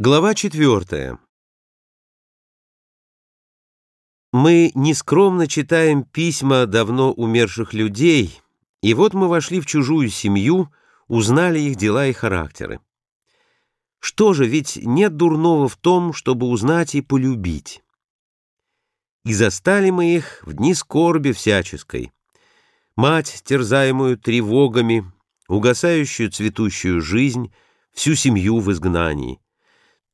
Глава четвертая. Мы нескромно читаем письма давно умерших людей, и вот мы вошли в чужую семью, узнали их дела и характеры. Что же, ведь нет дурного в том, чтобы узнать и полюбить. И застали мы их в дни скорби всяческой. Мать, терзаемую тревогами, угасающую цветущую жизнь, всю семью в изгнании.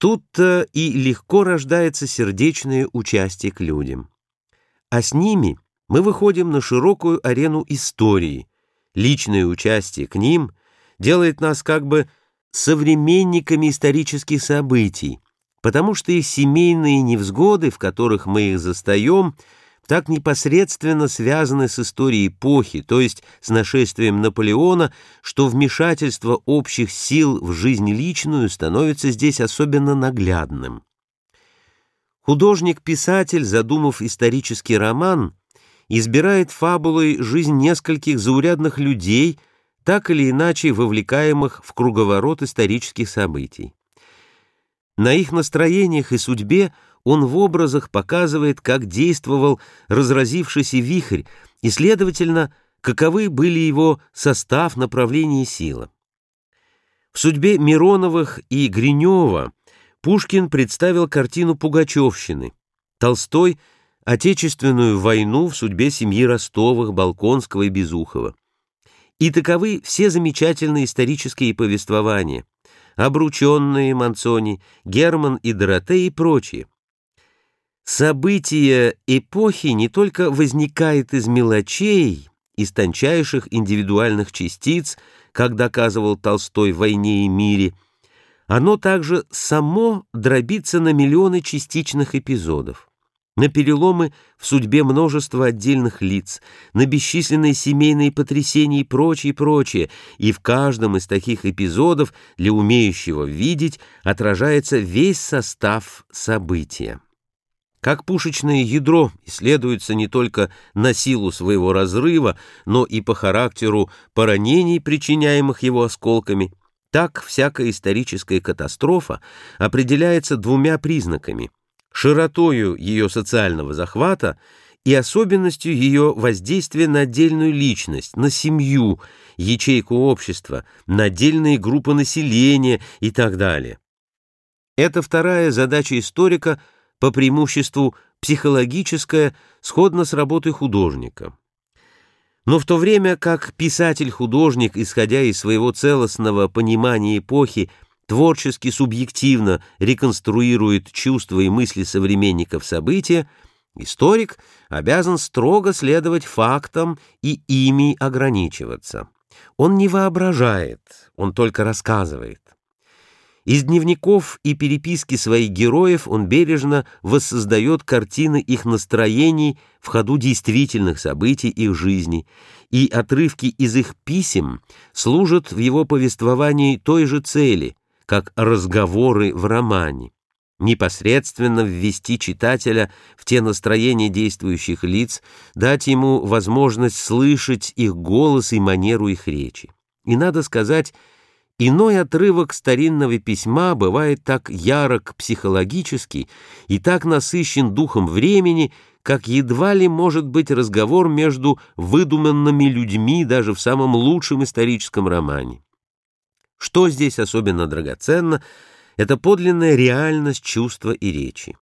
Тут-то и легко рождается сердечное участие к людям. А с ними мы выходим на широкую арену истории. Личное участие к ним делает нас как бы современниками исторических событий, потому что их семейные невзгоды, в которых мы их застаем, так непосредственно связаны с историей эпохи, то есть с нашествием Наполеона, что вмешательство общих сил в жизнь личную становится здесь особенно наглядным. Художник-писатель, задумав исторический роман, избирает фабулой жизнь нескольких заурядных людей, так или иначе вовлекаемых в круговорот исторических событий. На их настроениях и судьбе он в образах показывает, как действовал разразившийся вихрь, и, следовательно, каковы были его состав, направление и сила. В судьбе Мироновых и Гринева Пушкин представил картину Пугачевщины, Толстой — Отечественную войну в судьбе семьи Ростовых, Балконского и Безухова. И таковы все замечательные исторические повествования, обрученные Манцони, Герман и Доротея и прочие. События эпохи не только возникает из мелочей, из тончайших индивидуальных частиц, как доказывал Толстой в «Войне и мире», оно также само дробится на миллионы частичных эпизодов, на переломы в судьбе множества отдельных лиц, на бесчисленные семейные потрясения и прочее, прочее, и в каждом из таких эпизодов для умеющего видеть отражается весь состав события. Как пушечное ядро исследуется не только на силу своего разрыва, но и по характеру поранений, причиняемых его осколками, так всякая историческая катастрофа определяется двумя признаками – широтою ее социального захвата и особенностью ее воздействия на отдельную личность, на семью, ячейку общества, на отдельные группы населения и так далее. Это вторая задача историка – по преимуществу психологическое, сходно с работой художника. Но в то время как писатель-художник, исходя из своего целостного понимания эпохи, творчески субъективно реконструирует чувства и мысли современников события, историк обязан строго следовать фактам и ими ограничиваться. Он не воображает, он только рассказывает. Из дневников и переписки своих героев он бережно воссоздает картины их настроений в ходу действительных событий их жизни, и отрывки из их писем служат в его повествовании той же цели, как разговоры в романе непосредственно ввести читателя в те настроения действующих лиц, дать ему возможность слышать их голос и манеру их речи. И надо сказать, Иной отрывок старинного письма бывает так ярок психологически и так насыщен духом времени, как едва ли может быть разговор между выдуманными людьми даже в самом лучшем историческом романе. Что здесь особенно драгоценно, это подлинная реальность чувства и речи.